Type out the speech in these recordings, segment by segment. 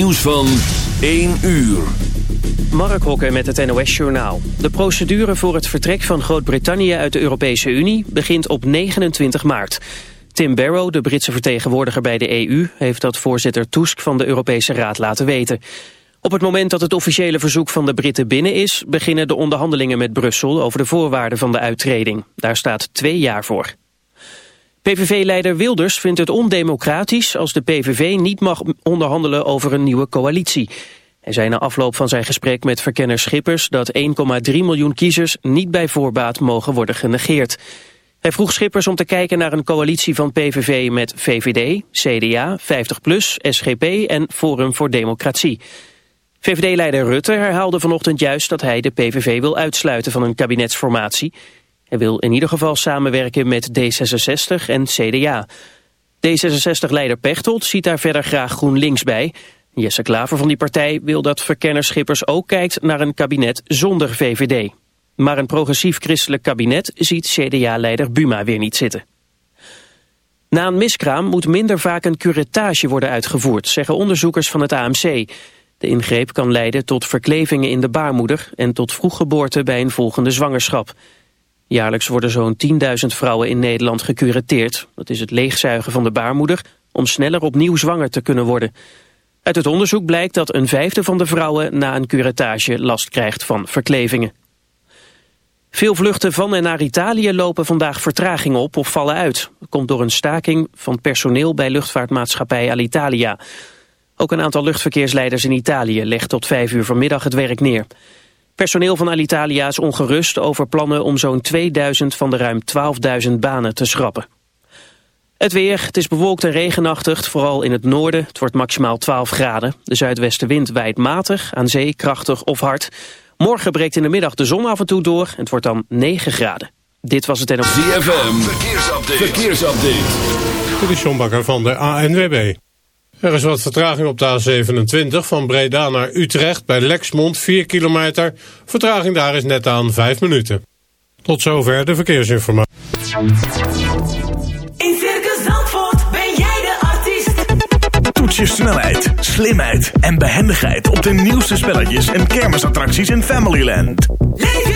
Nieuws van 1 uur. Mark Hokker met het NOS Journaal. De procedure voor het vertrek van Groot-Brittannië uit de Europese Unie begint op 29 maart. Tim Barrow, de Britse vertegenwoordiger bij de EU, heeft dat voorzitter Tusk van de Europese Raad laten weten. Op het moment dat het officiële verzoek van de Britten binnen is, beginnen de onderhandelingen met Brussel over de voorwaarden van de uittreding. Daar staat twee jaar voor. PVV-leider Wilders vindt het ondemocratisch als de PVV niet mag onderhandelen over een nieuwe coalitie. Hij zei na afloop van zijn gesprek met verkenner Schippers dat 1,3 miljoen kiezers niet bij voorbaat mogen worden genegeerd. Hij vroeg Schippers om te kijken naar een coalitie van PVV met VVD, CDA, 50PLUS, SGP en Forum voor Democratie. VVD-leider Rutte herhaalde vanochtend juist dat hij de PVV wil uitsluiten van een kabinetsformatie. Hij wil in ieder geval samenwerken met D66 en CDA. D66-leider Pechtold ziet daar verder graag GroenLinks bij. Jesse Klaver van die partij wil dat verkenner Schippers ook kijkt naar een kabinet zonder VVD. Maar een progressief-christelijk kabinet ziet CDA-leider Buma weer niet zitten. Na een miskraam moet minder vaak een curettage worden uitgevoerd, zeggen onderzoekers van het AMC. De ingreep kan leiden tot verklevingen in de baarmoeder en tot vroeggeboorte bij een volgende zwangerschap. Jaarlijks worden zo'n 10.000 vrouwen in Nederland gecureteerd. Dat is het leegzuigen van de baarmoeder om sneller opnieuw zwanger te kunnen worden. Uit het onderzoek blijkt dat een vijfde van de vrouwen na een curettage last krijgt van verklevingen. Veel vluchten van en naar Italië lopen vandaag vertraging op of vallen uit. Dat komt door een staking van personeel bij luchtvaartmaatschappij Alitalia. Ook een aantal luchtverkeersleiders in Italië legt tot vijf uur vanmiddag het werk neer. Personeel van Alitalia is ongerust over plannen om zo'n 2000 van de ruim 12.000 banen te schrappen. Het weer, het is bewolkt en regenachtig, vooral in het noorden. Het wordt maximaal 12 graden. De zuidwestenwind waait matig, aan zee krachtig of hard. Morgen breekt in de middag de zon af en toe door en het wordt dan 9 graden. Dit was het en op ZFM, verkeersupdate. verkeersupdate. Dit is John Bakker van de ANWB. Er is wat vertraging op de A27 van Breda naar Utrecht bij Lexmond 4 kilometer. Vertraging daar is net aan 5 minuten. Tot zover de verkeersinformatie. In Circus Zandvoort ben jij de artiest. Toets je snelheid, slimheid en behendigheid op de nieuwste spelletjes en kermisattracties in Familyland. Leef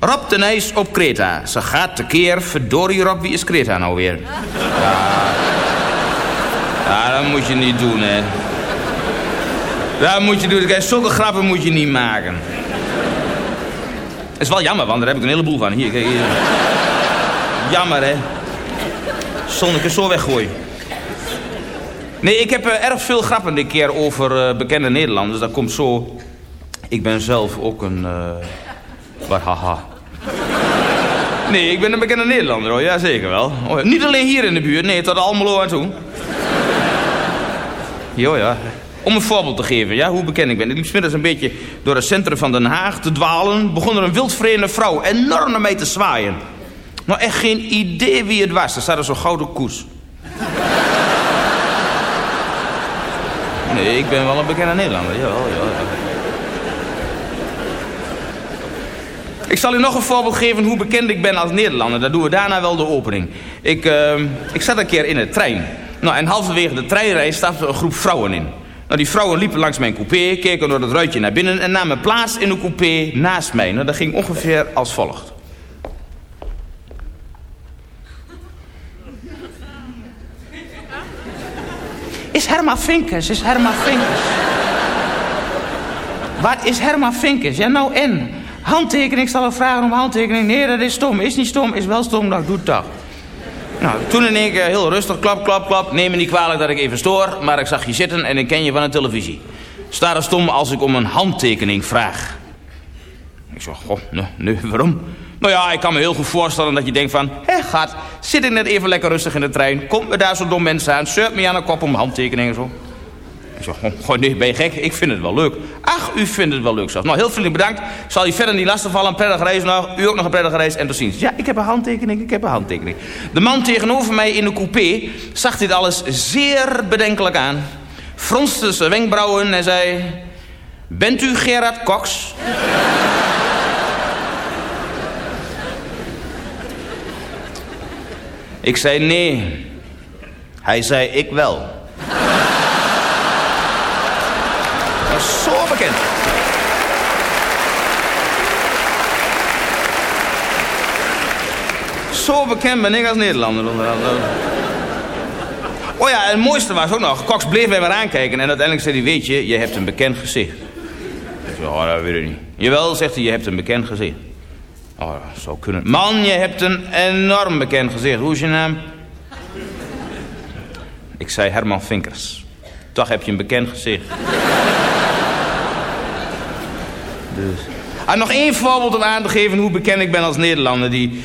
Rob de Nijs op Kreta. Ze gaat tekeer, verdorie Rob, wie is Kreta nou weer? Ja, ja dat moet je niet doen, hè. Dat moet je doen. Kijk, zulke grappen moet je niet maken. Het is wel jammer, want daar heb ik een heleboel van. Hier, kijk hier. Jammer, hè. Zonneke zo weggooien. Nee, ik heb eh, erg veel grappen dit keer over eh, bekende Nederlanders. Dat komt zo... Ik ben zelf ook een... eh wat haha. Nee, ik ben een bekende Nederlander hoor, ja zeker wel. Oh, ja, niet alleen hier in de buurt, nee, tot Almelo aan toe. Jo ja. Om een voorbeeld te geven, ja, hoe bekend ik ben. Ik liep 's middags een beetje door het centrum van Den Haag te dwalen. Begon er een wildvreemde vrouw enorm naar mij te zwaaien. Nou, echt geen idee wie het was. Er staat zo'n gouden koers. Nee, ik ben wel een bekende Nederlander. Jawel, jawel. Ik zal u nog een voorbeeld geven hoe bekend ik ben als Nederlander. Dat doen we daarna wel de opening. Ik, uh, ik zat een keer in de trein. Nou, en halverwege de treinreis stapte een groep vrouwen in. Nou, die vrouwen liepen langs mijn coupé, keken door het ruitje naar binnen... en namen plaats in de coupé naast mij. Nou, dat ging ongeveer als volgt. Is Herma Vinkers, is Herma Vinkers. Wat is Herma Vinkers? Ja, nou en? Handtekening, ik zal vragen om handtekening. Nee, dat is stom. Is niet stom, is wel stom. Nou, doe het toch. Nou, toen in één keer heel rustig, klap, klap, klap. Neem me niet kwalijk dat ik even stoor, maar ik zag je zitten en ik ken je van de televisie. Sta er stom als ik om een handtekening vraag. Ik zeg, goh, nee, waarom? Nou ja, ik kan me heel goed voorstellen dat je denkt van... Hé, gaat, zit ik net even lekker rustig in de trein... komt me daar zo dom mensen aan, surpt me aan de kop om handtekeningen en zo. Ik zeg, goh, nee, ben je gek? Ik vind het wel leuk. U vindt het wel leuk zelfs. Nou, heel vriendelijk bedankt. Zal je verder niet lastigvallen. Een prettige reis nog. U ook nog een prettige reis. En tot ziens. Ja, ik heb een handtekening, ik heb een handtekening. De man tegenover mij in de coupé zag dit alles zeer bedenkelijk aan. Fronste zijn wenkbrauwen en zei... Bent u Gerard Cox? Ik zei nee. Hij zei ik wel. Dat is zo bekend. Zo bekend ben ik als Nederlander. Oh ja, en het mooiste was ook nog. Cox bleef mij maar aankijken en uiteindelijk zei hij... Weet je, je hebt een bekend gezicht. Ik zei, oh, dat weet ik niet. Jawel, zegt hij, je hebt een bekend gezicht. Oh, dat zou kunnen. Man, je hebt een enorm bekend gezicht. Hoe is je naam? Ik zei Herman Vinkers. Toch heb je een bekend gezicht. dus. Ah, nog één voorbeeld om aan te geven hoe bekend ik ben als Nederlander. Die,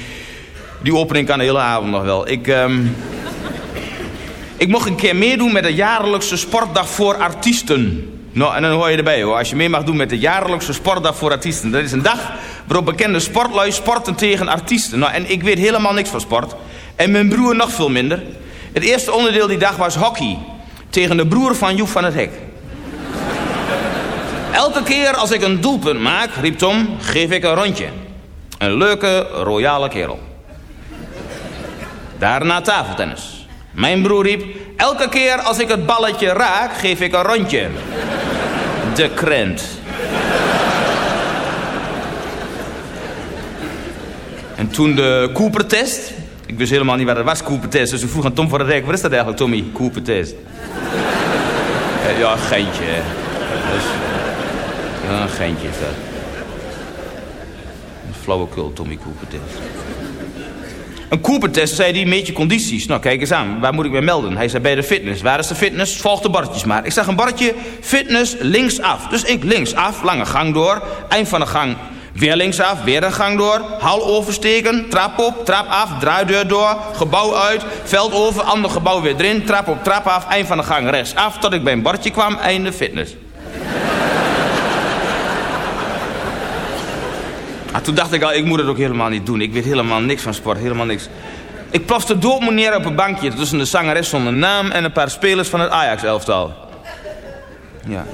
die opening kan de hele avond nog wel. Ik, ehm, ik mocht een keer meedoen met de jaarlijkse sportdag voor artiesten. Nou, en dan hoor je erbij hoor. Als je mee mag doen met de jaarlijkse sportdag voor artiesten. Dat is een dag waarop bekende sportlui sporten tegen artiesten. Nou, en ik weet helemaal niks van sport. En mijn broer nog veel minder. Het eerste onderdeel die dag was hockey. Tegen de broer van Joep van het Hek. Elke keer als ik een doelpunt maak, riep Tom, geef ik een rondje. Een leuke, royale kerel. Daarna tafeltennis. Mijn broer riep, elke keer als ik het balletje raak, geef ik een rondje. De krent. En toen de Cooper-test. Ik wist helemaal niet wat het was, Cooper-test. Dus ik vroeg aan Tom van der Rijk, wat is dat eigenlijk, Tommy? Cooper-test. Eh, ja, een geintje. Dus, ja, een geintje dat. Een flauwekul, Tommy Cooper-test. Een Cooper-test, zei hij, meet je condities. Nou, kijk eens aan, waar moet ik me melden? Hij zei, bij de fitness. Waar is de fitness? Volg de bordjes maar. Ik zag een bordje, fitness, linksaf. Dus ik linksaf, lange gang door. Eind van de gang weer linksaf, weer een gang door. Hal oversteken, trap op, trap af, draaideur door. Gebouw uit, veld over, ander gebouw weer erin. Trap op, trap af, eind van de gang rechtsaf. Tot ik bij een bordje kwam, einde fitness. Ah, toen dacht ik al, ik moet het ook helemaal niet doen. Ik weet helemaal niks van sport, helemaal niks. Ik plofte dood neer op een bankje tussen de zangeres zonder naam en een paar spelers van het Ajax-elftal. Ja.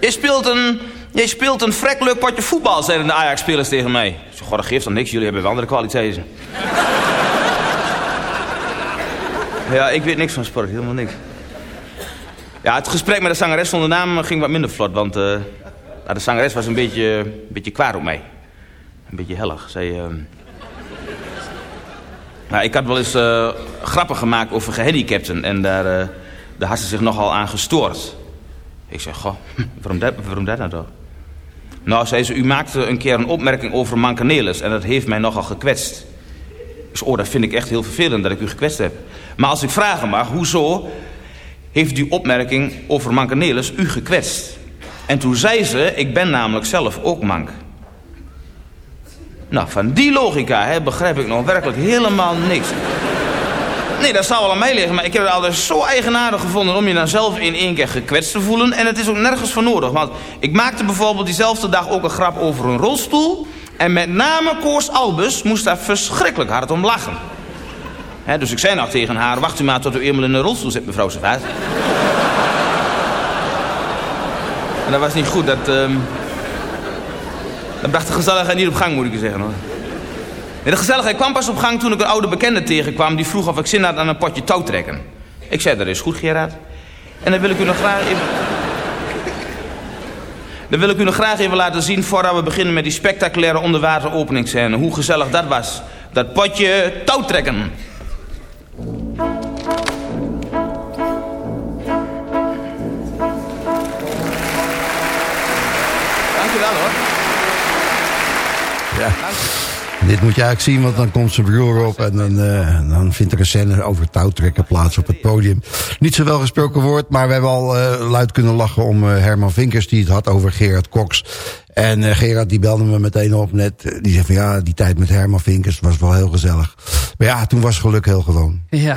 Je speelt een, je speelt een vrek leuk potje voetbal, zeiden de Ajax-spelers tegen mij. Ik zei, goh, dat geeft dan niks, jullie hebben wel andere kwaliteiten. ja, ik weet niks van sport, helemaal niks. Ja, het gesprek met de zangeres zonder naam ging wat minder vlot, want eh, nou, de zangeres was een beetje, een beetje kwaad op mij. Een beetje hellig. Ehm, nou, ik had wel eens eh, grappen gemaakt over gehandicapten en daar, eh, daar had ze zich nogal aan gestoord. Ik zeg, goh, waarom dat, waarom dat nou toch? Nou, zei ze, u maakte een keer een opmerking over mankenelis en dat heeft mij nogal gekwetst. Zei, oh, dat vind ik echt heel vervelend dat ik u gekwetst heb. Maar als ik vragen mag, hoezo heeft die opmerking over mankenelis u gekwetst? En toen zei ze, ik ben namelijk zelf ook mank. Nou, van die logica hè, begrijp ik nog werkelijk helemaal niks. Nee, dat zou wel aan mij liggen, maar ik heb het altijd zo eigenaardig gevonden... om je dan zelf in één keer gekwetst te voelen. En het is ook nergens voor nodig, want ik maakte bijvoorbeeld diezelfde dag ook een grap over een rolstoel... en met name Koos Albus moest daar verschrikkelijk hard om lachen. Dus ik zei nog tegen haar, wacht u maar tot u eenmaal in een rolstoel zit, mevrouw Servaas. En dat was niet goed. Dat, ehm, dat bracht de gezelligheid niet op gang, moet ik je zeggen hoor. Nee, de gezelligheid kwam pas op gang toen ik een oude bekende tegenkwam... die vroeg of ik zin had aan een potje touwtrekken. Ik zei, dat is goed Gerard. En dan wil ik u nog graag even... Dan wil ik u nog graag even laten zien... voordat we beginnen met die spectaculaire onderwateropeningsscène. Hoe gezellig dat was. Dat potje touwtrekken. Dank Dit moet je eigenlijk zien, want dan komt zijn broer op... en dan, eh, dan vindt er een scène over touwtrekken plaats op het podium. Niet zo wel gesproken woord, maar we hebben al eh, luid kunnen lachen... om eh, Herman Vinkers, die het had over Gerard Cox. En Gerard die belde me meteen op net. Die zei van ja, die tijd met Herman Vinkers was wel heel gezellig. Maar ja, toen was geluk heel gewoon. Ja.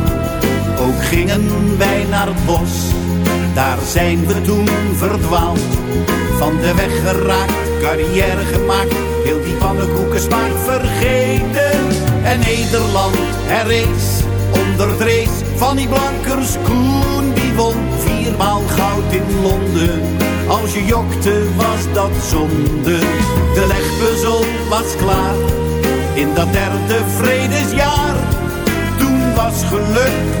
Gingen wij naar het bos. Daar zijn we toen verdwaald. Van de weg geraakt, carrière gemaakt. Heel die pannenkoeken smaak vergeten. En Nederland herrees onder het van die blankers Koen die won viermaal goud in Londen. Als je jokte was dat zonde. De legpuzzel was klaar in dat derde vredesjaar. Toen was geluk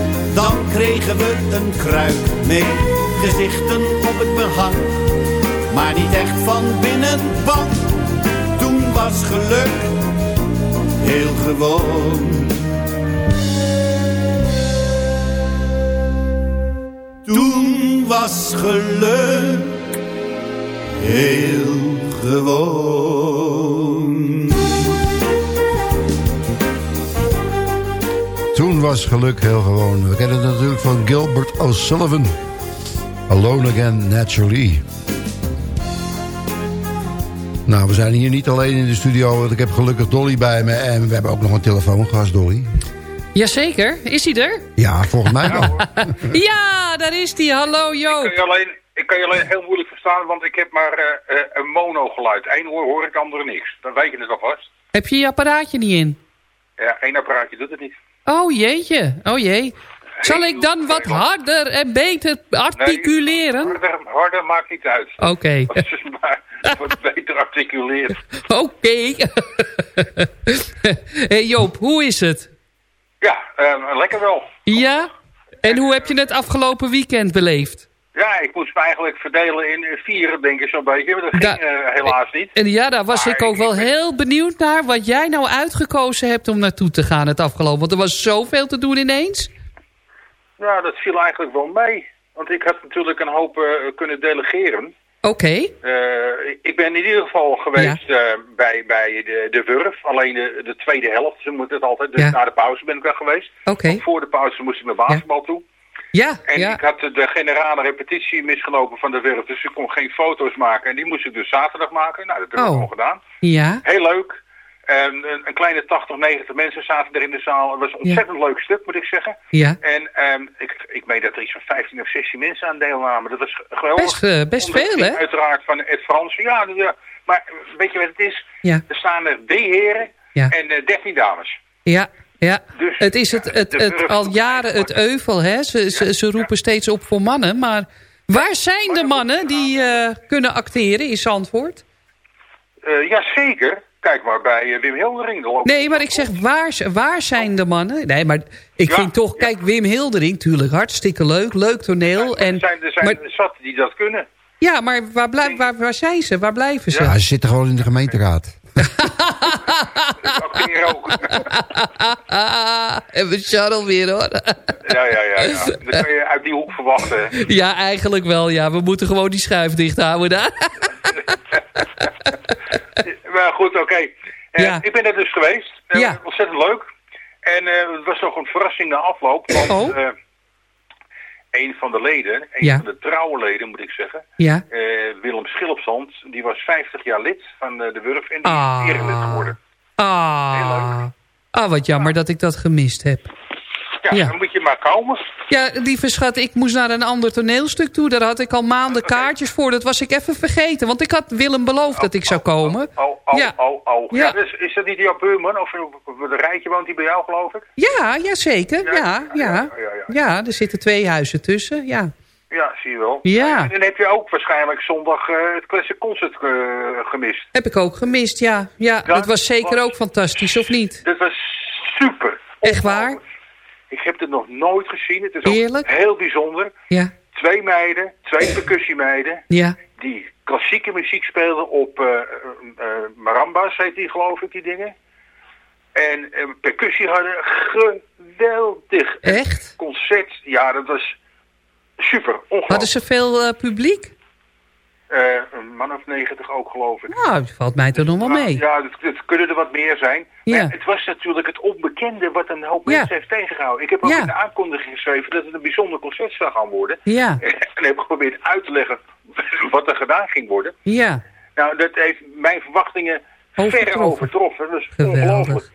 Dan kregen we een kruik mee, gezichten op het behang. Maar niet echt van binnen bang, toen was geluk heel gewoon. Toen was geluk heel gewoon. Toen was geluk heel gewoon. We kennen het natuurlijk van Gilbert O'Sullivan. Alone Again Naturally. Nou, we zijn hier niet alleen in de studio, want ik heb gelukkig Dolly bij me. En we hebben ook nog een telefoongast, Dolly. Jazeker, is hij er? Ja, volgens mij wel. Ja, daar is hij. Hallo Ik kan, Joop. je alleen, ik kan je alleen heel moeilijk verstaan, want ik heb maar eh, eh, een mono-geluid. Eén oor hoor ik, de andere niks. Dan weet je het alvast. Heb je je apparaatje niet in? Ja, één apparaatje doet het niet. Oh jeetje, oh jee. Zal ik dan wat harder en beter articuleren? Nee, harder, harder maakt niet uit. Oké. Je maar wat beter articuleert. Oké. hey Joop, hoe is het? Ja, eh, lekker wel. Ja? En hoe heb je het afgelopen weekend beleefd? Ja, ik moest me eigenlijk verdelen in eh, vier, denk ik zo'n beetje. Maar dat ging eh, helaas niet. En ja, daar was Maar ik ook wel ben- heel benieuwd naar wat jij nou uitgekozen hebt om naartoe te gaan het afgelopen. Want er was zoveel te doen ineens. Ja, dat viel eigenlijk wel mee. Want ik had natuurlijk een hoop eh, kunnen delegeren. Oké. Eh, ik ben in ieder geval geweest bij, bij de, de Wurf. Alleen de, de tweede helft, ze moet het altijd. Dus Ja. na de pauze ben ik daar geweest. Oké. Voor de pauze moest ik naar basketbal toe. Ja, En ja. ik had de generale repetitie misgelopen van de Wurf. Dus ik kon geen foto's maken. En die moest ik dus zaterdag maken. Nou, dat heb ik Oh. gewoon gedaan. Ja. Heel leuk. En een, kleine 80, 90 mensen zaten er in de zaal. Het was een ontzettend leuk stuk, moet ik zeggen. Ja. En ehm, ik, ik meen dat er iets van 15 of 16 mensen aan deelnamen. Dat was geweldig. Best, eh, best veel, hè? Uiteraard van Ed Frans. Ja, ja, maar weet je wat het is? Ja. Er staan er drie heren en eh 13 dames. Ja, ja. Dus, het is het, het, al jaren het euvel, hè? Ze, ze, ze roepen steeds op voor mannen, maar waar zijn de mannen die eh, kunnen acteren in Zandvoort? Eh Jazeker. Kijk maar bij eh, Wim Hildering. Nee, maar ik zeg, waar, waar zijn de mannen? Nee, maar ik Ja, vind toch, kijk, Wim Hildering, tuurlijk, hartstikke leuk, leuk toneel. En, Er zijn, er zijn maar, zat die dat kunnen. ja, maar waar, blijf, waar, waar zijn ze? Waar blijven ze? Ja, ze zitten gewoon in de gemeenteraad. Acteren ook. en we shuttle weer, hoor. ja, ja, ja, ja. Dat kan je uit die hoek verwachten. ja, eigenlijk wel, ja. We moeten gewoon die schuif dicht houden daar. Maar goed, oké. Eh, Ja. Ik ben er dus geweest. Eh, Ja. Ontzettend leuk. En eh, het was nog een verrassing na afloop. Want Oh. Een van de leden, een Ja. van de trouwe leden moet ik zeggen... ja. eh, Willem Schilopsand, die was 50 jaar lid van eh, de Wurf en die Ah. is erelid geworden. Ah. Ah, wat jammer dat ik dat gemist heb. Ja, Ja. dan moet je maar komen. Ja, lieve schat, ik moest naar een ander toneelstuk toe. Daar had ik al maanden kaartjes voor. Dat was ik even vergeten. Want ik had Willem beloofd dat ik zou komen. Oh, oh, Ja. oh, oh. Ja. Ja. dus is dat niet jouw buurman? Of een rijtje woont hij bij jou, geloof ik? Ja, ja zeker. Ja, ja. ja, er zitten twee huizen tussen. Ja. Ja, zie je wel. Ja. En dan heb je ook waarschijnlijk zondag eh, het Classic Concert eh, gemist. Heb ik ook gemist, ja. Ja, dat was zeker was- ook fantastisch, of niet? Dat was super. Echt waar? Ik heb het nog nooit gezien. Het is ook Heerlijk. heel bijzonder. Ja, Twee meiden, twee percussiemeiden, ja. die klassieke muziek speelden op eh, eh, eh, maramba's, heet die geloof ik, die dingen. En eh, percussie hadden geweldig. Echt? Concert, ja, dat was super. Ongelooflijk. Hadden ze veel eh, publiek? Eh, een man of negentig ook, geloof ik. Nou, valt mij toch nog wel mee. Ja, het, het kunnen er wat meer zijn. Ja. Maar het was natuurlijk het onbekende wat een hoop Ja. mensen heeft tegengehouden. Ik heb ook Ja. in de aankondiging geschreven dat het een bijzonder concert zou gaan worden. Ja, En heb geprobeerd uit te leggen wat er gedaan ging worden. ja. Nou, dat heeft mijn verwachtingen ver Overtroffen. Dat is ongelooflijk.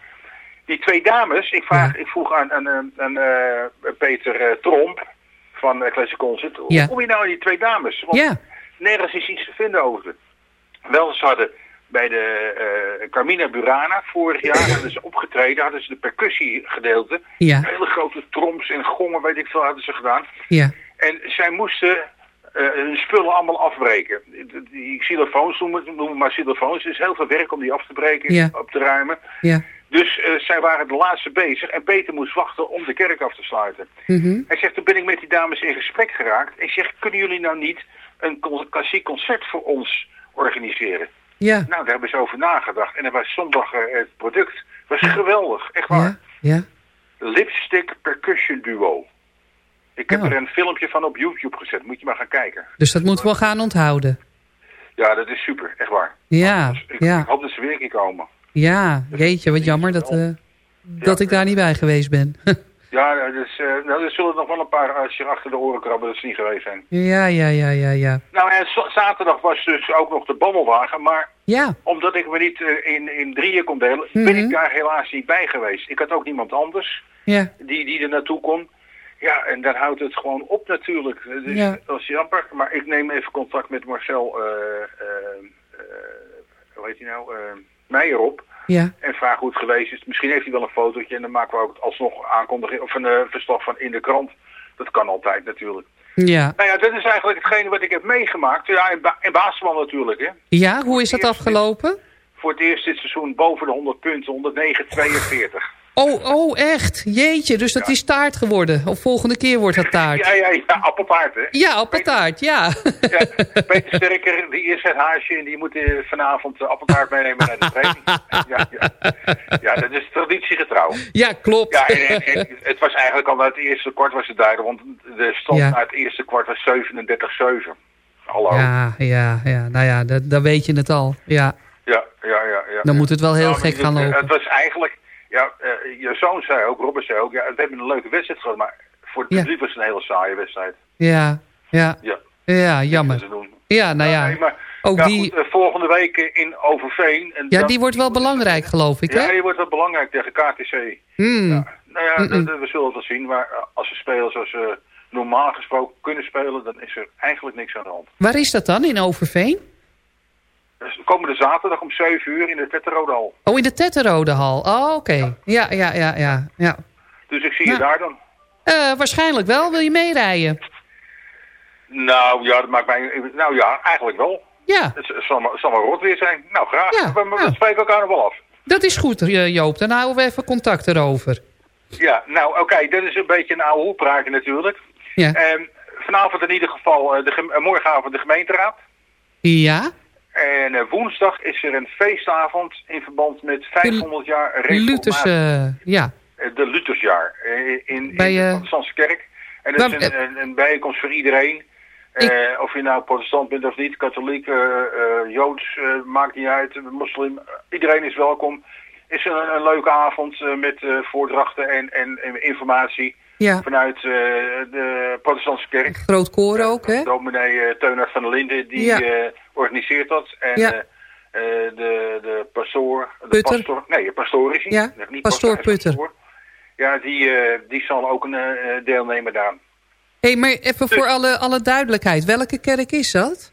Die twee dames, ik, vraag, ik vroeg aan, aan, aan, aan, eh, Peter eh, Tromp van uh, Classic Concert. Hoe kom je nou aan die twee dames? Want Ja. Nergens is iets te vinden over ze. Wel, ze hadden bij de eh, Carmina Burana vorig jaar hadden ze opgetreden, hadden ze de percussiegedeelte. Ja. Hele grote troms en gongen, weet ik veel, hadden ze gedaan. Ja. En zij moesten eh, hun spullen allemaal afbreken. Die- xylofoons noemen maar xylofoons. Het is heel veel werk om die af te breken, Ja. op te ruimen. Ja. Dus eh, zij waren de laatste bezig en Peter moest wachten om de kerk af te sluiten. Mhm. Hij zegt, toen ben ik met die dames in gesprek geraakt. Ik zeg, kunnen jullie nou niet een klassiek concert voor ons organiseren? Ja. Nou, daar hebben ze over nagedacht. En er was zondag eh, het product. was geweldig, echt waar. Ja. Ja. Lipstick Percussion Duo. Ik heb Oh. er een filmpje van op YouTube gezet. Moet je maar gaan kijken. Dus dat moeten we gaan onthouden. Ja, dat is super, echt waar. Ja, Ik, ja. ik hoop dat ze weer een keer komen. Ja, jeetje, wat jammer dat, eh, dat ik daar niet bij geweest ben. Ja, dus, eh, nou, er zullen nog wel een paar als je achter de oren krabben dat ze niet geweest zijn. ja, ja, ja, ja, ja. Nou, en zaterdag was dus ook nog de bandelwagen, maar Ja, omdat ik me niet eh, in, in drieën kon delen, ben Mhm. ik daar helaas niet bij geweest. Ik had ook niemand anders ja. die, die er naartoe kon. Ja, en dan houdt het gewoon op natuurlijk. Dus Ja. dat is jammer. Maar ik neem even contact met Marcel, eh, eh, eh, hoe heet hij nou? Eh, Meijer op. Ja. En vraag hoe het geweest is. Misschien heeft hij wel een fotootje en dan maken we ook alsnog aankondiging of een eh, verslag van in de krant. Dat kan altijd natuurlijk. Ja. Nou ja, dat is eigenlijk hetgene wat ik heb meegemaakt. Ja, in, ba in basketbal natuurlijk, hè. Ja, hoe is dat afgelopen? Voor het eerst dit seizoen boven de 100 punten, 109, 42. Oh, oh, echt? Jeetje, dus dat is taart geworden. Of volgende keer wordt dat taart. Ja, ja, ja, appeltaart, hè. Ja, appeltaart, ja. Peter Sterker, die is het haasje en die moet eh, vanavond de appeltaart meenemen naar de training. Ja, ja. ja dat is traditiegetrouw. Ja, klopt. Ja, en, en- en het was eigenlijk al uit het eerste kwart was het duidelijk, want de stand uit het eerste kwart was 37-7. Hallo. Ja, ja, ja. Nou ja, dat, dan weet je het al. Ja. Ja, ja, ja. ja. Dan moet het wel heel Nou, gek gaan lopen. Het was eigenlijk, ja, eh, je zoon zei ook, Robert zei ook, ja, we hebben een leuke wedstrijd gehad, maar voor het Ja. publiek was het een hele saaie wedstrijd. Ja, ja. Ja. Ja, jammer. Ja, nou ja. Nee, maar, Ook ja, die, goed, eh, volgende week in Overveen. En ja, dan- die wordt wel belangrijk, geloof ik, Ja, hè? die wordt wel belangrijk tegen KTC. Hmm. Nou ja, dat- we zullen het wel zien. Maar eh, als ze spelen zoals ze normaal gesproken kunnen spelen, dan is er eigenlijk niks aan de hand. Waar is dat dan, in Overveen? Dus komende zaterdag om 7 uur in de Tetterodal. Oh, in de Tetterode hal. Oh, oké. Ja, ja, ja, ja. ja. Dus ik zie je daar dan. Eh, waarschijnlijk wel. Wil je meerijden? Nou ja, dat maakt mij... Nou ja, eigenlijk wel. Ja. Het zal maar, het zal maar rot weer zijn. Nou, graag. Ja, we, we spreken elkaar nog wel af. Dat is goed, eh, Joop. Dan houden we even contact erover. Ja, nou oké, dat is een beetje een oude hoepraatje natuurlijk. Ja. Ehm, vanavond in ieder geval, eh, de morgenavond de gemeenteraad. Ja? En eh, woensdag is er een feestavond in verband met 500 jaar reformatie. Lutherse, ja. Eh, de Luthersjaar eh, in, Bij, in de protestantse kerk. En dat is een, een, een bijeenkomst voor iedereen. Of je nou protestant bent of niet, katholiek, joods, maakt niet uit, moslim. iedereen is welkom. is een, een leuke avond met voordrachten en, en, en informatie Ja. vanuit de protestantse kerk. Groot koor ook, hè? Dominee Teunert van der Linden, die Ja. Organiseert dat. En Ja. eh, eh, de, de pastoor, de Putter. pastor, nee, de pastoor is hij. Ja, niet pastoor Putter. pastoor. Ja, die, eh, die zal ook een deelnemen daar. Hé, hey, maar even voor alle, alle duidelijkheid. Welke kerk is dat?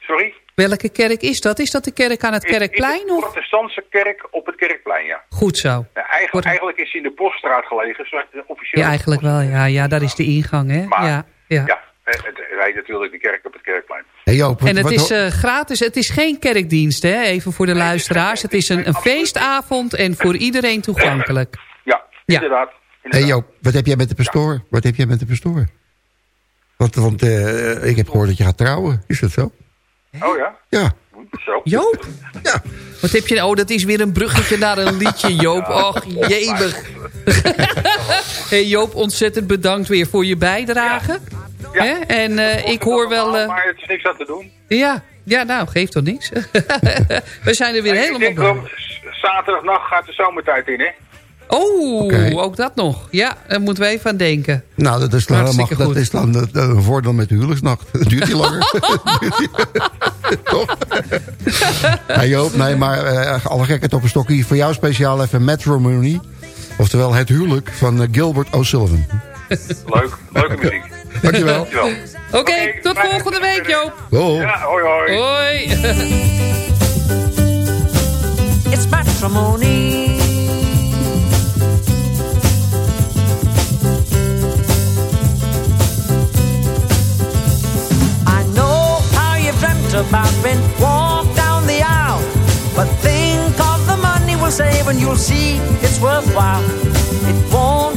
Sorry? Welke kerk is dat? Is dat de kerk aan het In- in Kerkplein? de protestantse kerk op het Kerkplein, ja. Goed zo. Nou, eigenlijk, eigenlijk is hij in de poststraat gelegen, officieel. Ja, eigenlijk wel. Ja, ja, daar is de ingang, hè? Maar, ja, ja. Ja, het rijdt natuurlijk de kerk op het Kerkplein. Hey Joop, wat- En het wat- is eh, gratis. Het is geen kerkdienst, hè? Even voor de luisteraars. Het is een, een feestavond en voor iedereen toegankelijk. Ja, Ja. inderdaad. Hey Joop, wat heb jij met de pastoor? Wat heb jij met de pastoor? Want, want eh, ik heb gehoord dat je gaat trouwen. Is dat zo? Oh ja? Ja. Zo. Joop? Ja. Wat heb je... Oh, dat is weer een bruggetje naar een liedje, Joop. Och, jemig. hey Joop, ontzettend bedankt weer voor je bijdrage. Hè? En eh, ik hoor wel... eh, Maar het is niks aan te doen. ja, ja, nou, geeft toch niks. We zijn er weer helemaal bij. zaterdagnacht gaat de zomertijd in, hè? Oh, ook dat nog. Ja, daar moeten we even aan denken. Nou, dat is dan, mag, dat is dan eh, een voordeel met de huwelijksnacht. Duurt die langer? Toch? hey Joop, nee, maar eh, alle gekheid op een stokje. Voor jou speciaal even Matrimony. Oftewel het huwelijk van Gilbert O'Sullivan. Leuk, leuke muziek. Dankjewel. Dankjewel. Oké, tot volgende week, Joop. Ho. Ja, hoi hoi. Hoi. It's matrimony. I know how you've dreamt about being walk down the aisle, but think of the money we'll save and you'll see it's worthwhile. It won't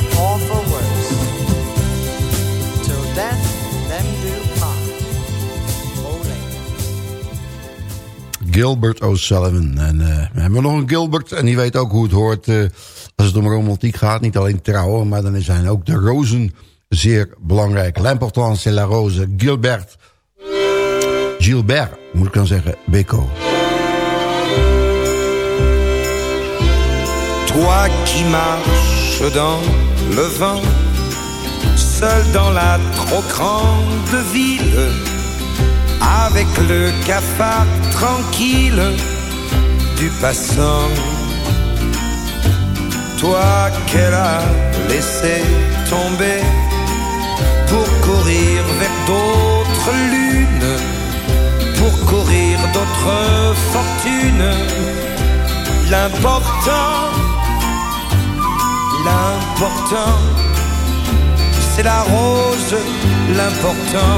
Gilbert O'Sullivan. En uh, we hebben nog een Gilbert en die weet ook hoe het hoort uh, als het om romantiek gaat. Niet alleen trouwen, maar dan zijn ook de rozen zeer belangrijk. L'important c'est la rose. Gilbert. Gilbert, moet ik dan zeggen. Beko. Toi qui marches dans le vent, seul dans la trop grande ville, avec le cafard tranquille du passant. Toi qu'elle a laissé tomber pour courir vers d'autres lunes, pour courir d'autres fortunes. L'important, l'important, c'est la rose, l'important,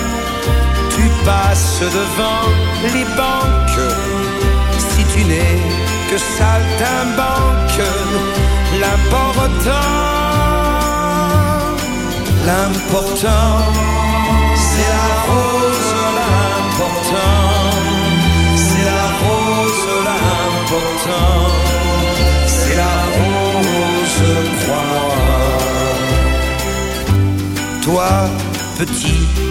tu passes devant les banques. Si tu n'es que saltimbanque, l'important, l'important, c'est la rose, l'important, c'est la rose, l'important, c'est la rose, crois-moi. Toi, petit,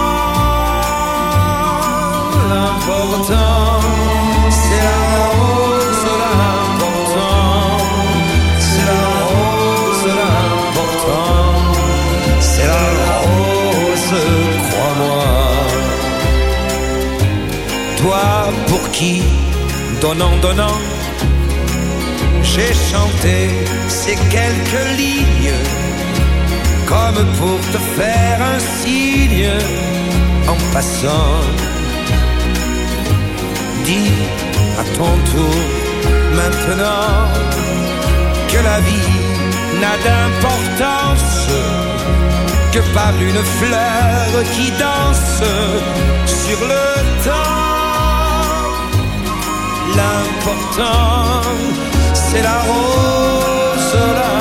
c'est la rose, l'important, c'est la rose, l'important, c'est la rose, crois-moi. Toi pour qui, donnant, donnant, j'ai chanté ces quelques lignes, comme pour te faire un signe en passant dis à ton tour maintenant que la vie n'a d'importance que par une fleur qui danse sur le temps. L'important, c'est la rose, l'important,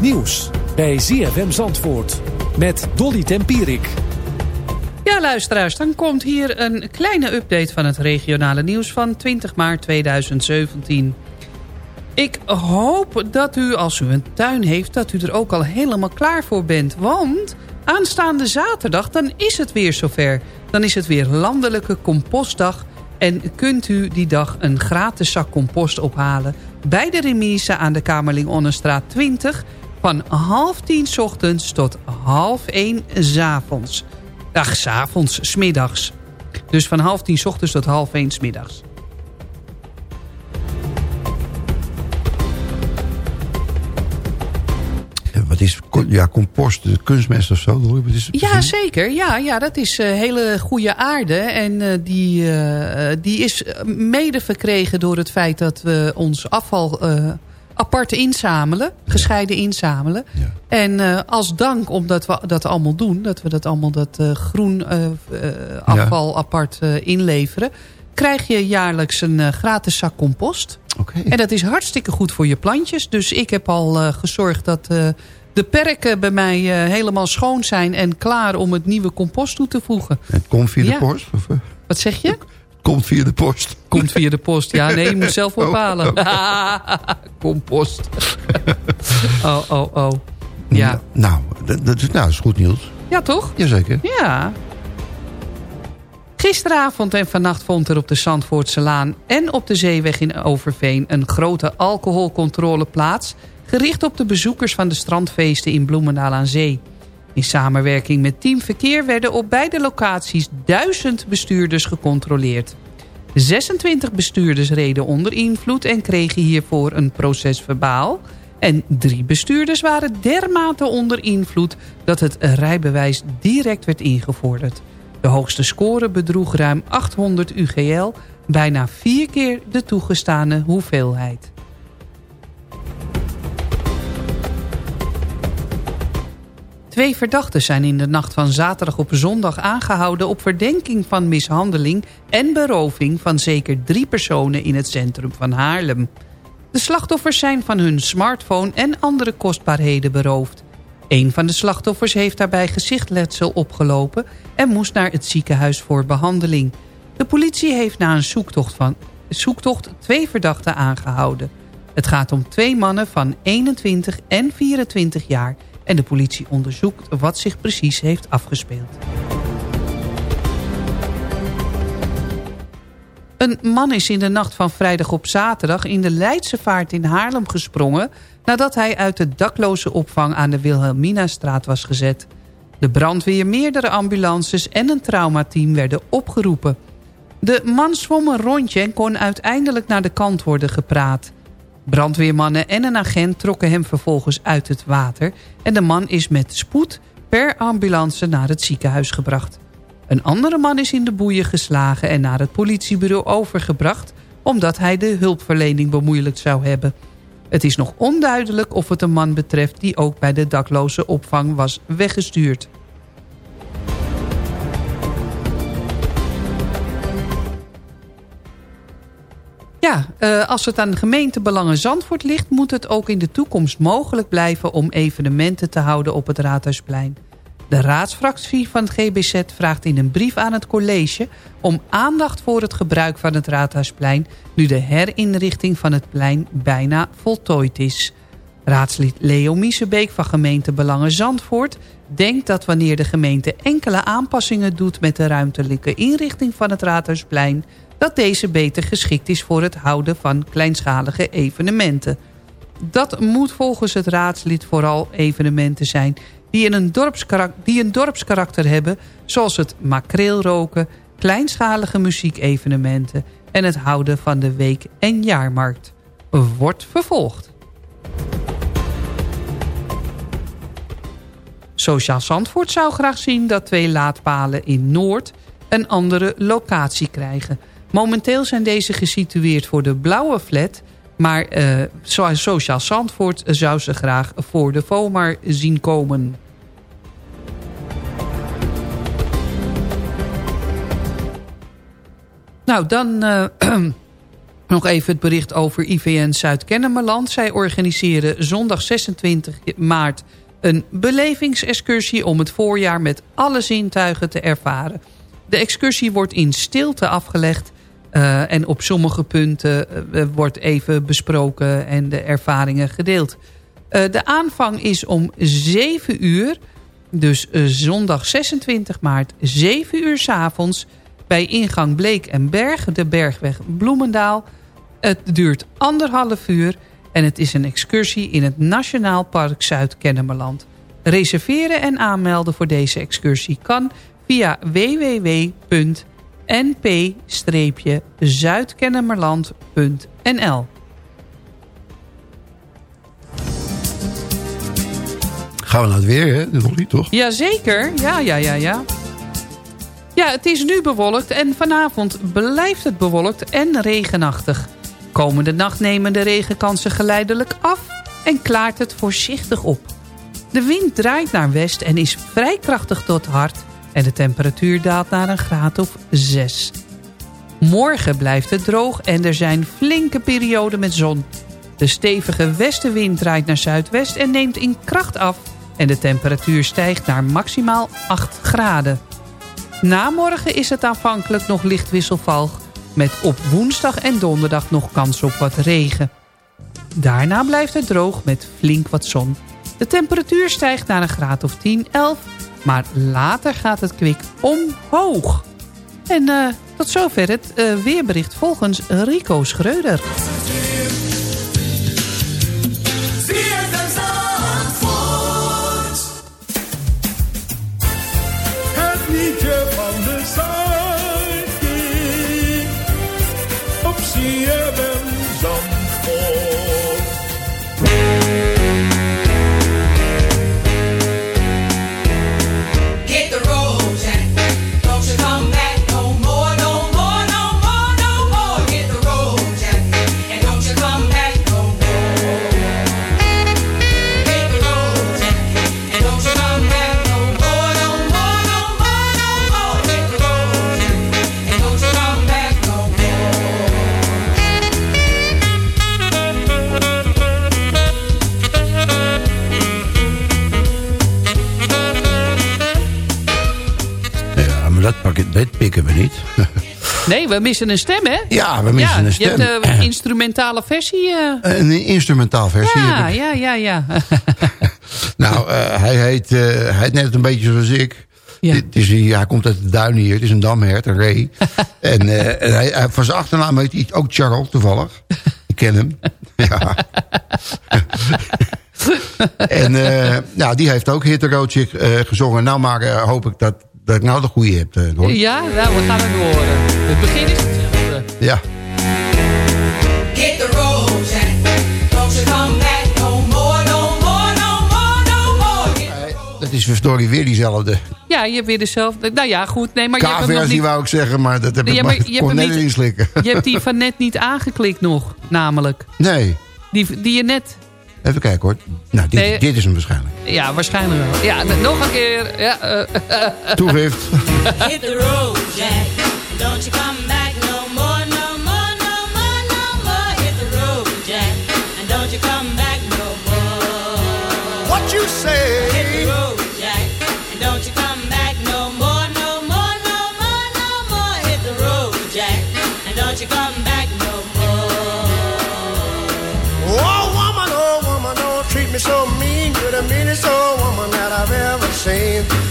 nieuws bij ZFM Zandvoort met Dolly Tempierik. Ja, luisteraars, dan komt hier een kleine update van het regionale nieuws van 20 maart 2017. Ik hoop dat u, als u een tuin heeft, dat u er ook al helemaal klaar voor bent. Want aanstaande zaterdag, dan is het weer zover. Dan is het weer landelijke compostdag. En kunt u die dag een gratis zak compost ophalen... bij de remise aan de Kamerling Onnenstraat 20... van half tien 's ochtends tot half één 's avonds. Ach, 's avonds, 's middags. Dus van half tien s ochtends tot half één s middags. Wat is ja, compost, kunstmest of zo? Is Ja, zeker. Ja, ja, dat is uh, hele goede aarde. En uh, die, uh, die is mede verkregen door het feit dat we ons afval apart inzamelen. Gescheiden inzamelen. Ja. En als dank omdat we dat allemaal doen. Dat we dat allemaal dat groen afval ja. apart inleveren. Krijg je jaarlijks een gratis zak compost. Okay. En dat is hartstikke goed voor je plantjes. Dus ik heb al gezorgd dat de perken bij mij helemaal schoon zijn... en klaar om het nieuwe compost toe te voegen. Het komt via de post? Of? Wat zeg je? Komt via de post. Komt via de post. Ja, nee, je moet zelf bepalen. Oh, oh. compost. oh, oh, oh. Ja. Nou, dat, dat, nou, dat is goed nieuws. Ja, toch? Jazeker. Ja. Gisteravond en vannacht vond er op de Zandvoortse Laan en op de Zeeweg in Overveen... een grote alcoholcontrole plaats gericht op de bezoekers van de strandfeesten in Bloemendaal aan Zee. In samenwerking met Team Verkeer werden op beide locaties duizend bestuurders gecontroleerd. 26 bestuurders reden onder invloed en kregen hiervoor een proces verbaal. En drie bestuurders waren dermate onder invloed dat het rijbewijs direct werd ingevorderd. De hoogste score bedroeg ruim 800 UGL, bijna vier keer de toegestane hoeveelheid. Twee verdachten zijn in de nacht van zaterdag op zondag aangehouden... op verdenking van mishandeling en beroving van zeker drie personen in het centrum van Haarlem. De slachtoffers zijn van hun smartphone en andere kostbaarheden beroofd. Een van de slachtoffers heeft daarbij gezichtletsel opgelopen... en moest naar het ziekenhuis voor behandeling. De politie heeft na een zoektocht, van, zoektocht twee verdachten aangehouden. Het gaat om twee mannen van 21 en 24 jaar en de politie onderzoekt wat zich precies heeft afgespeeld. Een man is in de nacht van vrijdag op zaterdag in de Leidse vaart in Haarlem gesprongen... nadat hij uit de dakloze opvang aan de Wilhelminastraat was gezet. De brandweer, meerdere ambulances en een traumateam werden opgeroepen. De man zwom een rondje en kon uiteindelijk naar de kant worden gepraat. Brandweermannen en een agent trokken hem vervolgens uit het water... en de man is met spoed per ambulance naar het ziekenhuis gebracht. Een andere man is in de boeien geslagen en naar het politiebureau overgebracht... omdat hij de hulpverlening bemoeilijkt zou hebben. Het is nog onduidelijk of het een man betreft die ook bij de dakloze opvang was weggestuurd. Ja, uh, als het aan gemeentebelangen Zandvoort ligt... moet het ook in de toekomst mogelijk blijven... om evenementen te houden op het Raadhuisplein. De raadsfractie van het GBZ vraagt in een brief aan het college... om aandacht voor het gebruik van het Raadhuisplein... nu de herinrichting van het plein bijna voltooid is. Raadslid Leo Miesebeek van gemeentebelangen Zandvoort... denkt dat wanneer de gemeente enkele aanpassingen doet... met de ruimtelijke inrichting van het Raadhuisplein dat deze beter geschikt is voor het houden van kleinschalige evenementen. Dat moet volgens het raadslid vooral evenementen zijn die een, die een dorpskarakter hebben... zoals het makreelroken, kleinschalige muziekevenementen... en het houden van de week- en jaarmarkt. Wordt vervolgd. Sociaal Zandvoort zou graag zien dat twee laadpalen in Noord... een andere locatie krijgen... Momenteel zijn deze gesitueerd voor de blauwe flat... maar uh, Sociaal Zandvoort zou ze graag voor de FOMAR zien komen. Nou, dan uh, nog even het bericht over IVN Zuid-Kennemerland. Zij organiseren zondag 26 maart een belevingsexcursie... om het voorjaar met alle zintuigen te ervaren. De excursie wordt in stilte afgelegd uh, en op sommige punten uh, wordt even besproken en de ervaringen gedeeld. De aanvang is om 7 uur. Dus zondag 26 maart, 7 uur s avonds. Bij ingang Bleek en Berg, de Bergweg Bloemendaal. Het duurt anderhalf uur. En het is een excursie in het Nationaal Park Zuid-Kennemerland. Reserveren en aanmelden voor deze excursie kan via www np-zuidkennemerland.nl Gaan we naar het weer, hè? Nog niet, toch? Jazeker, ja, ja, ja, ja. Ja, het is nu bewolkt en vanavond blijft het bewolkt en regenachtig. Komende nacht nemen de regenkansen geleidelijk af en klaart het voorzichtig op. De wind draait naar west en is vrij krachtig tot hard... en de temperatuur daalt naar een graad of 6. Morgen blijft het droog en er zijn flinke perioden met zon. De stevige westenwind draait naar zuidwest en neemt in kracht af... en de temperatuur stijgt naar maximaal 8 graden. Na morgen is het aanvankelijk nog licht wisselvalg... met op woensdag en donderdag nog kans op wat regen. Daarna blijft het droog met flink wat zon. De temperatuur stijgt naar een graad of 10, 11... maar later gaat het kwik omhoog. En uh, tot zover het uh, weerbericht volgens Rico Schreuder. Maar dat, pakken, dat pikken we niet. Nee, we missen een stem, hè? Ja, we missen een stem. Je hebt een instrumentale versie. eh. Een instrumentaal versie. ja, ja, ja, ja. Nou, eh, hij, heet, eh, hij heet net een beetje zoals ik. Het is, hij komt uit de duinen hier. Het is een damhert, een ree. en eh, hij, van zijn achternaam heet hij ook Charles, toevallig. Ik ken hem. ja. en eh, nou, die heeft ook Hit the Road Chick eh, gezongen. Nou, maar eh, hoop ik dat, dat ik nou de goede heb. eh, hoor. Ja, nou, we gaan het horen. Het begin is hetzelfde. Ja. Hit the road, Jack. Don't you come back no more, no more, no more, no more. Dat is verdorie weer diezelfde. Ja, je hebt weer dezelfde. Nou ja, goed. Nee, maar je hebt hem nog K-versie niet... wou ik zeggen, maar dat heb ik Ja, maar, maar je kon net niet- erin slikken. Je hebt die van net niet aangeklikt nog, namelijk. Nee, Die, die je net... even kijken hoor. Nou, dit, Nee. dit is hem waarschijnlijk. Ja, waarschijnlijk wel. Ja, nog een keer. Ja, eh, Toegift. Hit the road, Jack. Don't you come back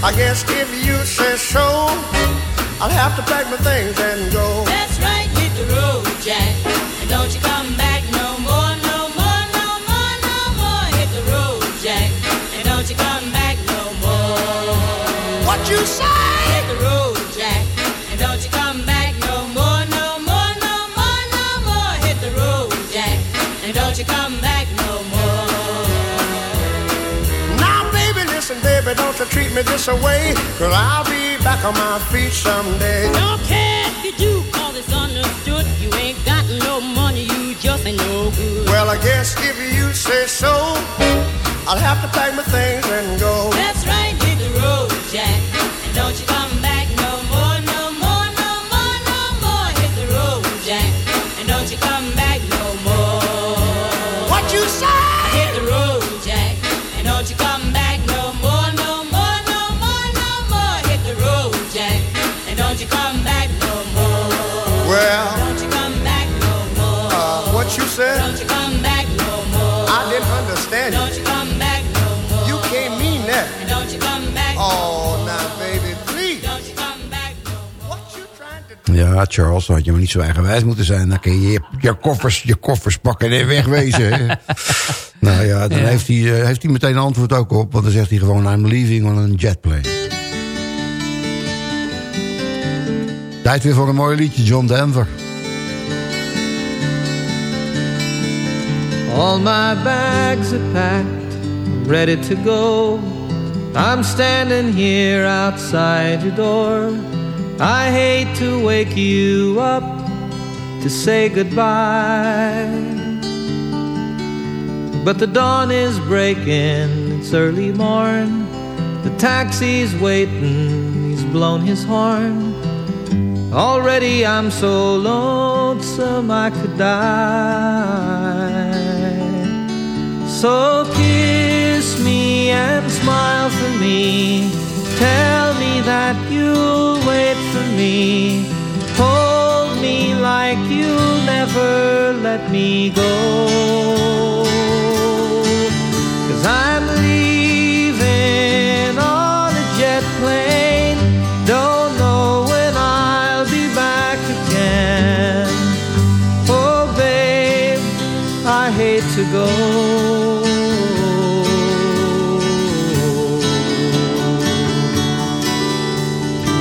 I guess if you say so, I'll have to pack my things and go. Baby, treat me this away. Cause I'll be back on my feet someday. Don't care if you do, cause it's understood. You ain't got no money, you just ain't no good. Well, I guess if you say so, I'll have to pack my things and go. That's right, hit the road, Jack. Ja, Charles, dan had je maar niet zo eigenwijs moeten zijn. Dan kun je je, je koffers, je koffers pakken en wegwezen. nou ja, dan Ja. Heeft, hij, eh, heeft hij meteen een antwoord ook op. Want dan zegt hij gewoon, I'm leaving on a jet plane. Tijd weer voor een mooi liedje, John Denver. All my bags are packed, ready to go. I'm standing here outside your door. I hate to wake you up to say goodbye. But the dawn is breaking, it's early morn. The taxi's waiting, he's blown his horn. Already I'm so lonesome I could die. So kiss me and smile for me. Tell me that you'll me. Hold me like you'll never let me go. Cause I'm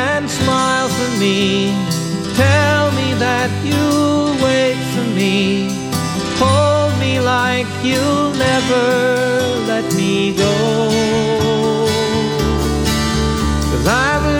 And smile for me. Tell me that you'll wait for me. Hold me like you'll never let me go. Cause I'm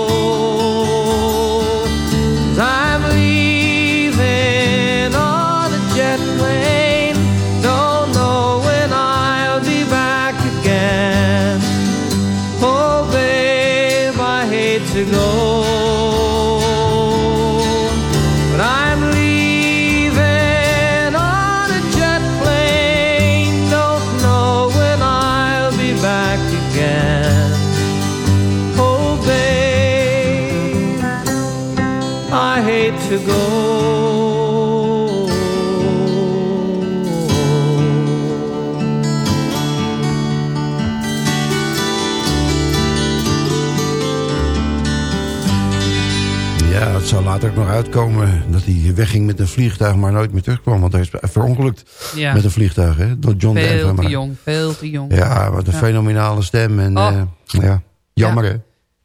Nog uitkomen dat hij wegging met een vliegtuig... maar nooit meer terugkwam, want hij is verongelukt Ja. met een vliegtuig. Hè, door John Denver. Veel te maar- jong, veel te jong. Ja, wat een Ja. fenomenale stem. En, Oh. eh, ja, jammer hè.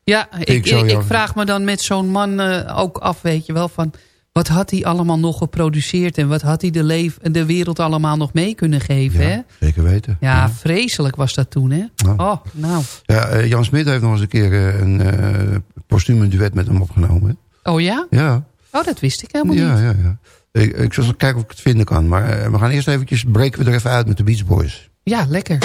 Ja, ik, ik ik, vraag me dan met zo'n man eh, ook af, weet je wel, van... wat had hij allemaal nog geproduceerd... en wat had hij de, leef, de wereld allemaal nog mee kunnen geven, hè? Zeker weten. Ja, vreselijk was dat toen, hè? Oh, nou. Ja, eh, Jan Smit heeft nog eens een keer een postuum duet met hem opgenomen. Oh ja? Ja, Oh, dat wist ik helemaal ja, niet. ja, ja. Ik, ik zal eens kijken of ik het vinden kan. Maar eh, we gaan eerst eventjes, breken we er even uit met de Beach Boys. Ja, lekker.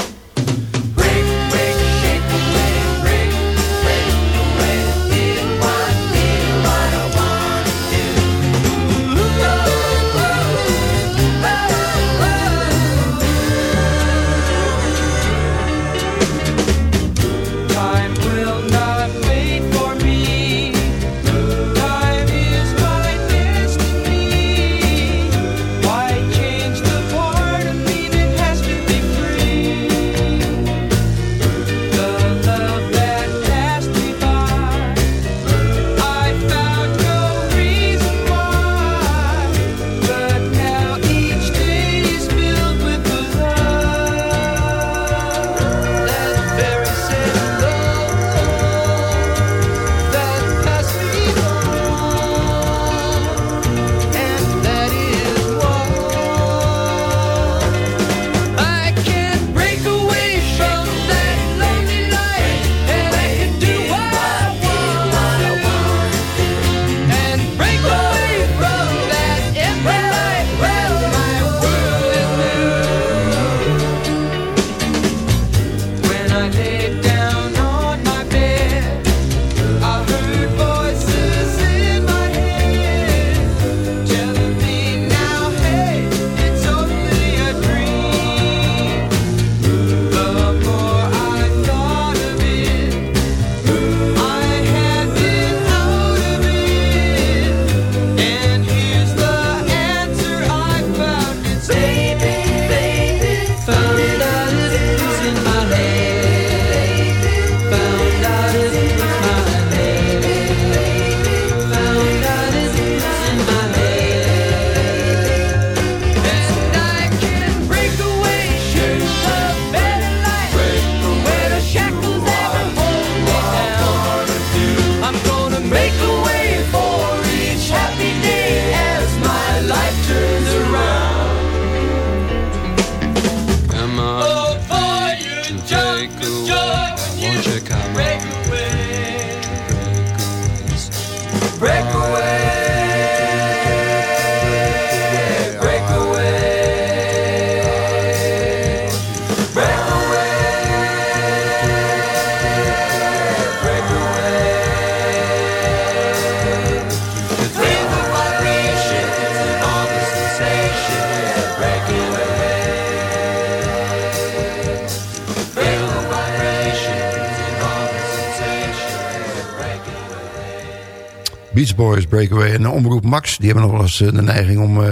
Omroep Max... die hebben nog wel eens eh, de neiging om eh,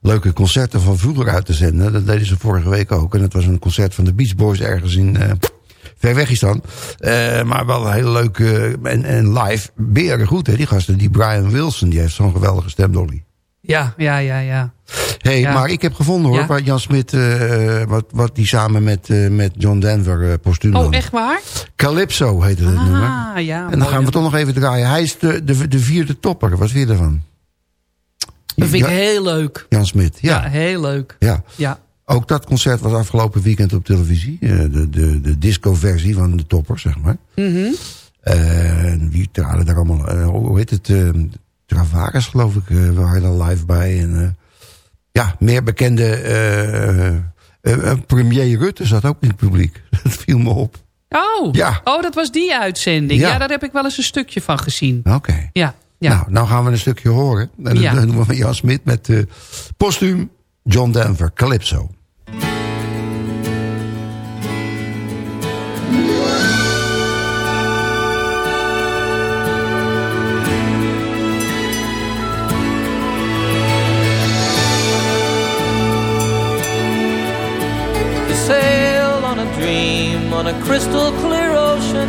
leuke concerten van vroeger uit te zenden. Dat deden ze vorige week ook. En het was een concert van de Beach Boys ergens in... eh, ver weg is dan. Maar wel heel leuk en, en live. Beren goed, hè, die gasten. Die Brian Wilson, die heeft zo'n geweldige stem, Dolly. Ja, ja, ja, ja. hey, Ja. maar ik heb gevonden hoor, Ja? waar Jan Smit... wat, wat die samen met, met John Denver eh postuum Oh, echt waar? Calypso heette het nummer. Ah, ja. En dan mooi gaan we toch nog even draaien. Hij is de, de, de vierde topper. Wat vind je ervan? Dat vind ik Ja, heel leuk. Jan Smit, ja. Ja, heel leuk. ja. Ja. Ook dat concert was afgelopen weekend op televisie. Eh, De, de, de disco-versie van de topper, zeg maar. Eh, en wie traden daar allemaal... eh, hoe heet het? eh Travares, geloof ik, eh waren er live bij. En, ja, meer bekende... premier Rutte zat ook in het publiek. Dat viel me op. Oh, Ja. oh, dat was die uitzending. Ja. Ja. daar heb ik wel eens een stukje van gezien. Oké. Ja, ja. Nou, nou gaan we een stukje horen. En Ja. dat doen we van Jan Smit met eh postuum John Denver, Calypso. sail on a dream on a crystal clear ocean,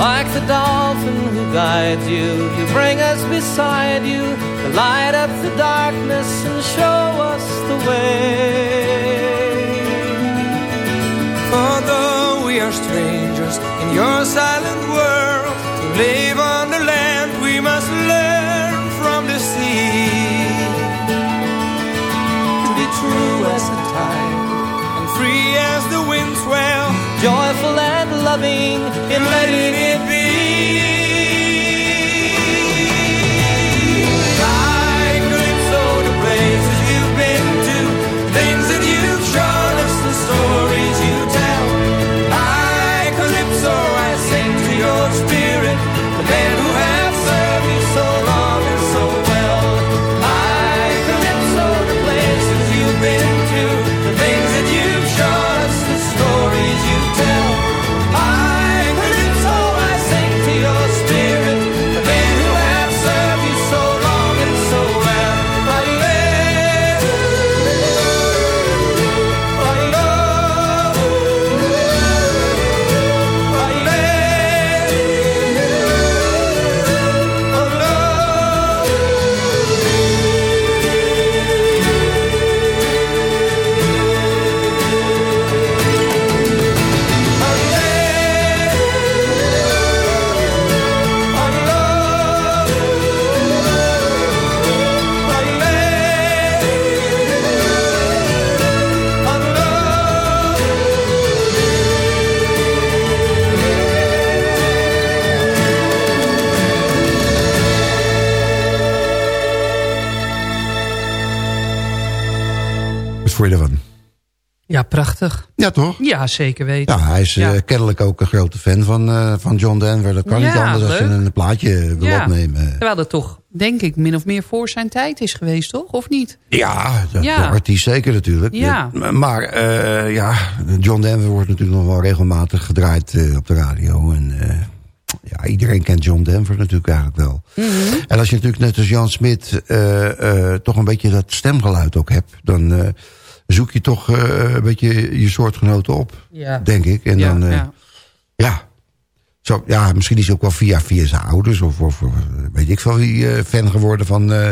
Like the dolphin who guides you. You bring us beside you, to light up the darkness and show us the way. Although we are strangers in your silent world, to live on the land we must learn from the sea. To be true as the tide and free as the wind swell, joyful and loving in letting it vond je ervan? Ja, prachtig. Ja, toch? Ja, zeker weten. Ja, hij is eh, kennelijk ook een grote fan van, eh, van John Denver. Dat kan niet anders als je een plaatje wil Ja. opnemen. Terwijl dat toch, denk ik, min of meer voor zijn tijd is geweest, toch? Of niet? Ja, de, Ja. artiest zeker natuurlijk. Ja. Maar eh, ja, John Denver wordt natuurlijk nog wel regelmatig gedraaid op de radio. En ja, iedereen kent John Denver natuurlijk eigenlijk wel. En als je natuurlijk net als Jan Smit toch een beetje dat stemgeluid ook hebt... dan zoek je toch eh, een beetje je soortgenoten op, Ja. denk ik. En Ja, dan, eh, ja. ja. Zo, ja, misschien is hij ook wel via, via zijn ouders... of, of weet ik veel wie eh, fan geworden van, eh,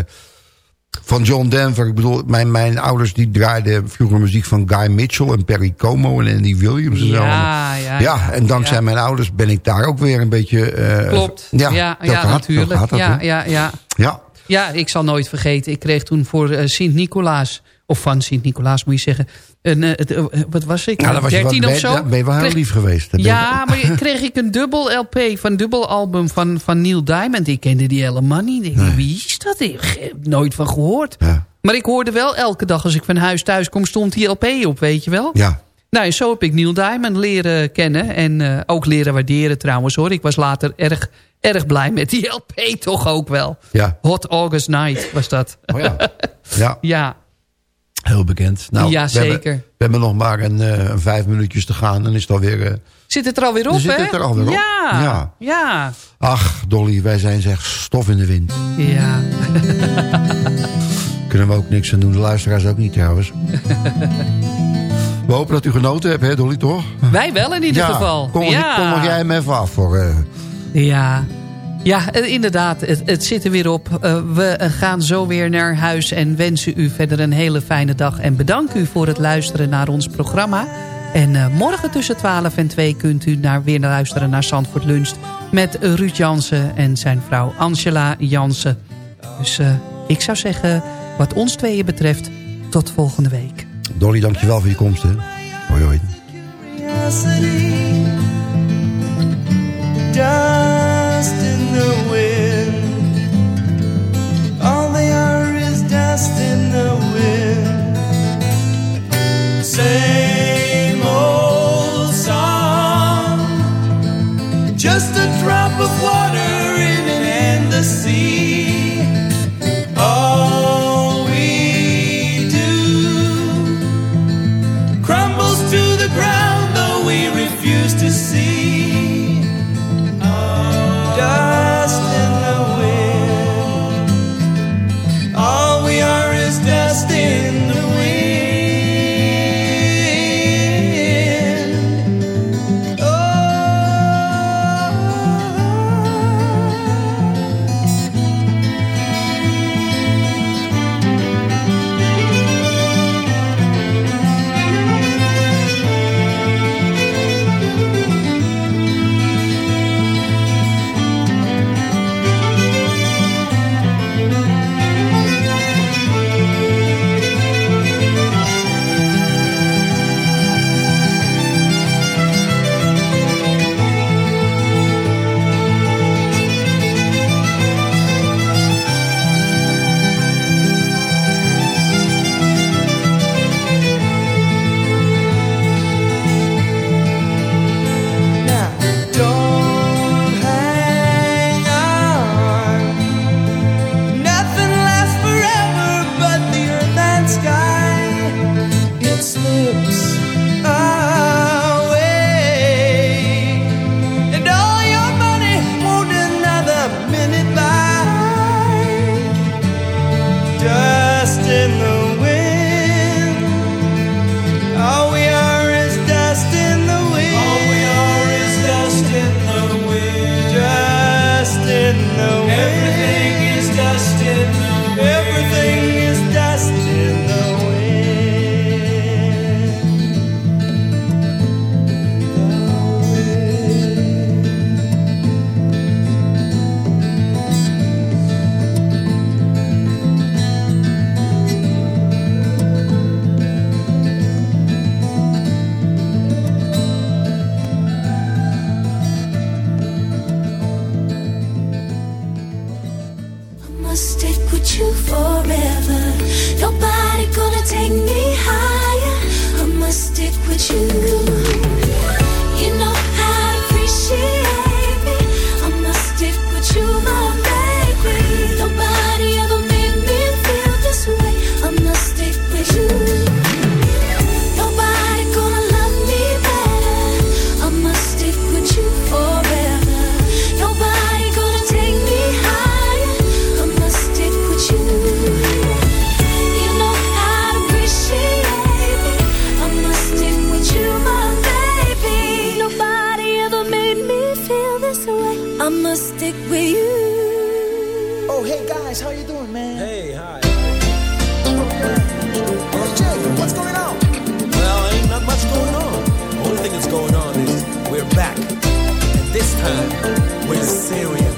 van John Denver. Ik bedoel, mijn, mijn ouders die draaiden vroeger muziek van Guy Mitchell... en Perry Como en Andy Williams. En zo. Ja, ja, ja, en dankzij ja. mijn ouders ben ik daar ook weer een beetje... eh, Klopt. Ja, Ja, gaat- natuurlijk. gaat dat, ja, ja, ja. Ja. Ja, ik zal nooit vergeten. Ik kreeg toen voor eh, Sint-Nicolaas... of van Sint-Nicolaas moet je zeggen... Een, eh, het, eh, wat was ik? Nou, dan was je 13 wel, of zo? Ben, je wel heel lief geweest. Ja, maar kreeg ik een dubbel LP van een dubbel album van, van Neil Diamond. Ik kende die helemaal niet. Ik Wie is dat? Ik heb nooit van gehoord. Maar ik hoorde wel elke dag als ik van huis thuis kom... stond die LP op, weet je wel? Ja. Nou, zo heb ik Neil Diamond leren kennen. En eh, ook leren waarderen trouwens hoor. Ik was later erg, erg blij met die LP toch ook wel. Ja. Hot August Night was dat. Oh ja. Ja, ja. Heel bekend. Nou, Ja, we hebben- zeker. we hebben nog maar een, eh, een vijf minuutjes te gaan. Dan is het alweer... eh, Zit het er alweer op, zit hè? het er alweer op. Ja. Ja. Ja. ach, Dolly, wij zijn zeg stof in de wind. Ja. Kunnen we ook niks aan doen. De luisteraars ook niet trouwens. we hopen dat u genoten hebt, hè Dolly, toch? Wij wel in ieder ja, geval. Kom, ja. kom nog jij hem even af voor... eh, Ja. Ja, eh, inderdaad. Het, het zit er weer op. Eh, we eh, gaan zo weer naar huis en wensen u verder een hele fijne dag. En bedank u voor het luisteren naar ons programma. En eh, morgen tussen 12 en 2 kunt u naar, weer luisteren naar Zandvoort Lunch... met Ruud Jansen en zijn vrouw Angela Jansen. Dus eh, ik zou zeggen, wat ons tweeën betreft, tot volgende week. Dolly, dankjewel voor je komst, hè. Hoi, hoi. All they are is dust in the wind. Same old song. Just a drop of water in an endless sea. must stick with you. Oh, hey guys, how you doing, man? Hey, hi. Hey, Jay, what's going on? Well, ain't not much going on. Only thing that's going on is we're back. And this time, we're serious.